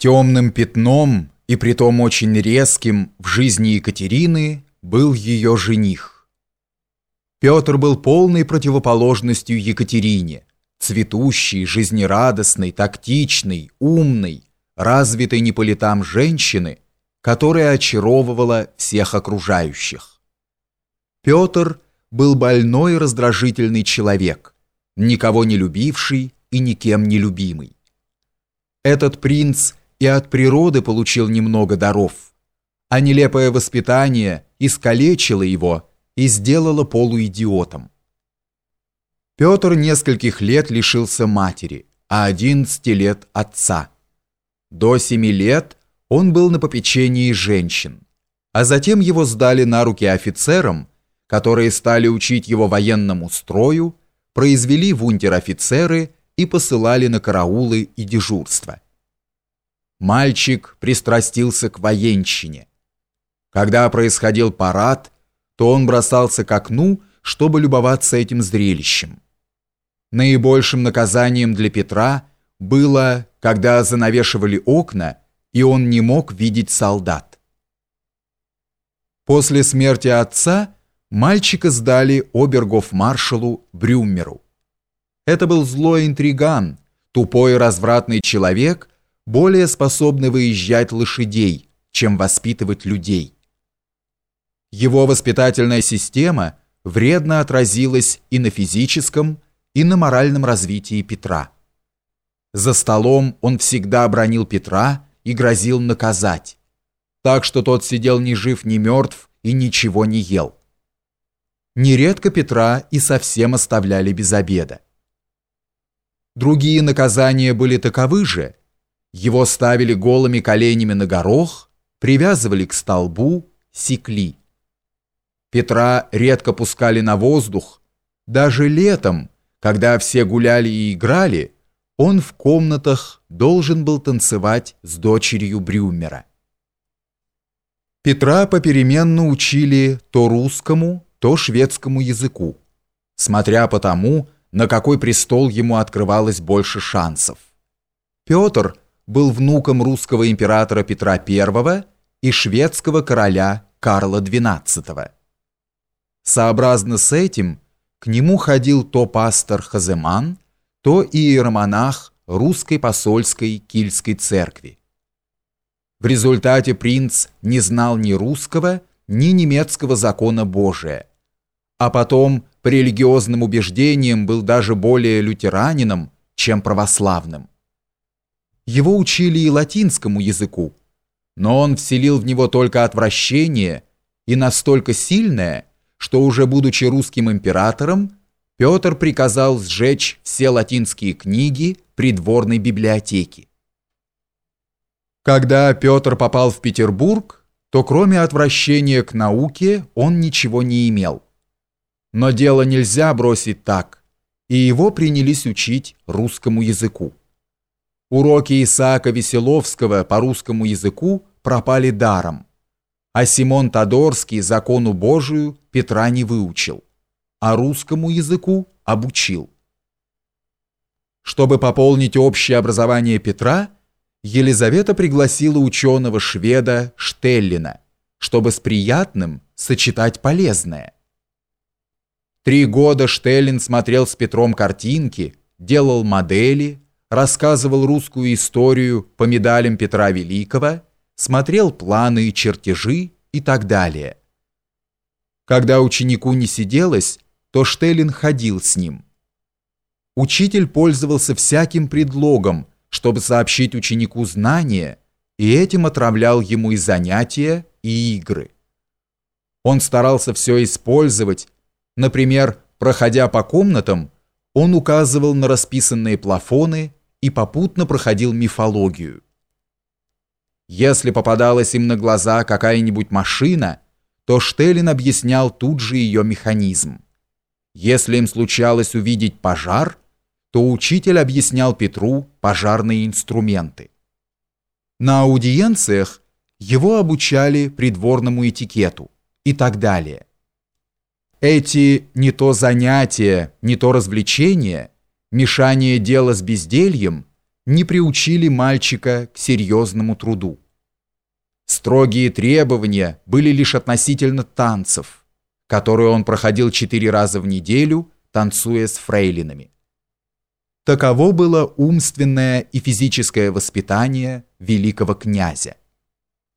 Темным пятном и притом очень резким в жизни Екатерины был ее жених. Петр был полной противоположностью Екатерине, цветущей, жизнерадостной, тактичной, умной, развитой не по летам женщины, которая очаровывала всех окружающих. Петр был больной и раздражительный человек, никого не любивший и никем не любимый. Этот принц и от природы получил немного даров, а нелепое воспитание искалечило его и сделало полуидиотом. Петр нескольких лет лишился матери, а 11 лет отца. До семи лет он был на попечении женщин, а затем его сдали на руки офицерам, которые стали учить его военному строю, произвели в унтер-офицеры и посылали на караулы и дежурства. Мальчик пристрастился к военщине. Когда происходил парад, то он бросался к окну, чтобы любоваться этим зрелищем. Наибольшим наказанием для Петра было, когда занавешивали окна, и он не мог видеть солдат. После смерти отца мальчика сдали обергов-маршалу Брюмеру. Это был злой интриган, тупой развратный человек, более способны выезжать лошадей, чем воспитывать людей. Его воспитательная система вредно отразилась и на физическом, и на моральном развитии Петра. За столом он всегда бронил Петра и грозил наказать, так что тот сидел ни жив, ни мертв и ничего не ел. Нередко Петра и совсем оставляли без обеда. Другие наказания были таковы же – его ставили голыми коленями на горох, привязывали к столбу, секли. Петра редко пускали на воздух. Даже летом, когда все гуляли и играли, он в комнатах должен был танцевать с дочерью Брюмера. Петра попеременно учили то русскому, то шведскому языку, смотря по тому, на какой престол ему открывалось больше шансов. Петр – был внуком русского императора Петра I и шведского короля Карла XII. Сообразно с этим к нему ходил то пастор Хаземан, то иеромонах русской посольской Кильской церкви. В результате принц не знал ни русского, ни немецкого закона Божия, а потом по религиозным убеждениям был даже более лютеранином, чем православным. Его учили и латинскому языку, но он вселил в него только отвращение и настолько сильное, что уже будучи русским императором, Петр приказал сжечь все латинские книги придворной библиотеки. Когда Петр попал в Петербург, то кроме отвращения к науке он ничего не имел. Но дело нельзя бросить так, и его принялись учить русскому языку. Уроки Исаака Веселовского по русскому языку пропали даром, а Симон Тодорский закону Божию Петра не выучил, а русскому языку обучил. Чтобы пополнить общее образование Петра, Елизавета пригласила ученого-шведа Штеллина, чтобы с приятным сочетать полезное. Три года Штеллин смотрел с Петром картинки, делал модели, рассказывал русскую историю по медалям Петра Великого, смотрел планы и чертежи и так далее. Когда ученику не сиделось, то Штеллин ходил с ним. Учитель пользовался всяким предлогом, чтобы сообщить ученику знания, и этим отравлял ему и занятия, и игры. Он старался все использовать, например, проходя по комнатам, он указывал на расписанные плафоны и попутно проходил мифологию. Если попадалась им на глаза какая-нибудь машина, то Штеллин объяснял тут же ее механизм. Если им случалось увидеть пожар, то учитель объяснял Петру пожарные инструменты. На аудиенциях его обучали придворному этикету и так далее. Эти не то занятия, не то развлечения – мешание дела с бездельем не приучили мальчика к серьезному труду. Строгие требования были лишь относительно танцев, которые он проходил четыре раза в неделю, танцуя с фрейлинами. Таково было умственное и физическое воспитание великого князя.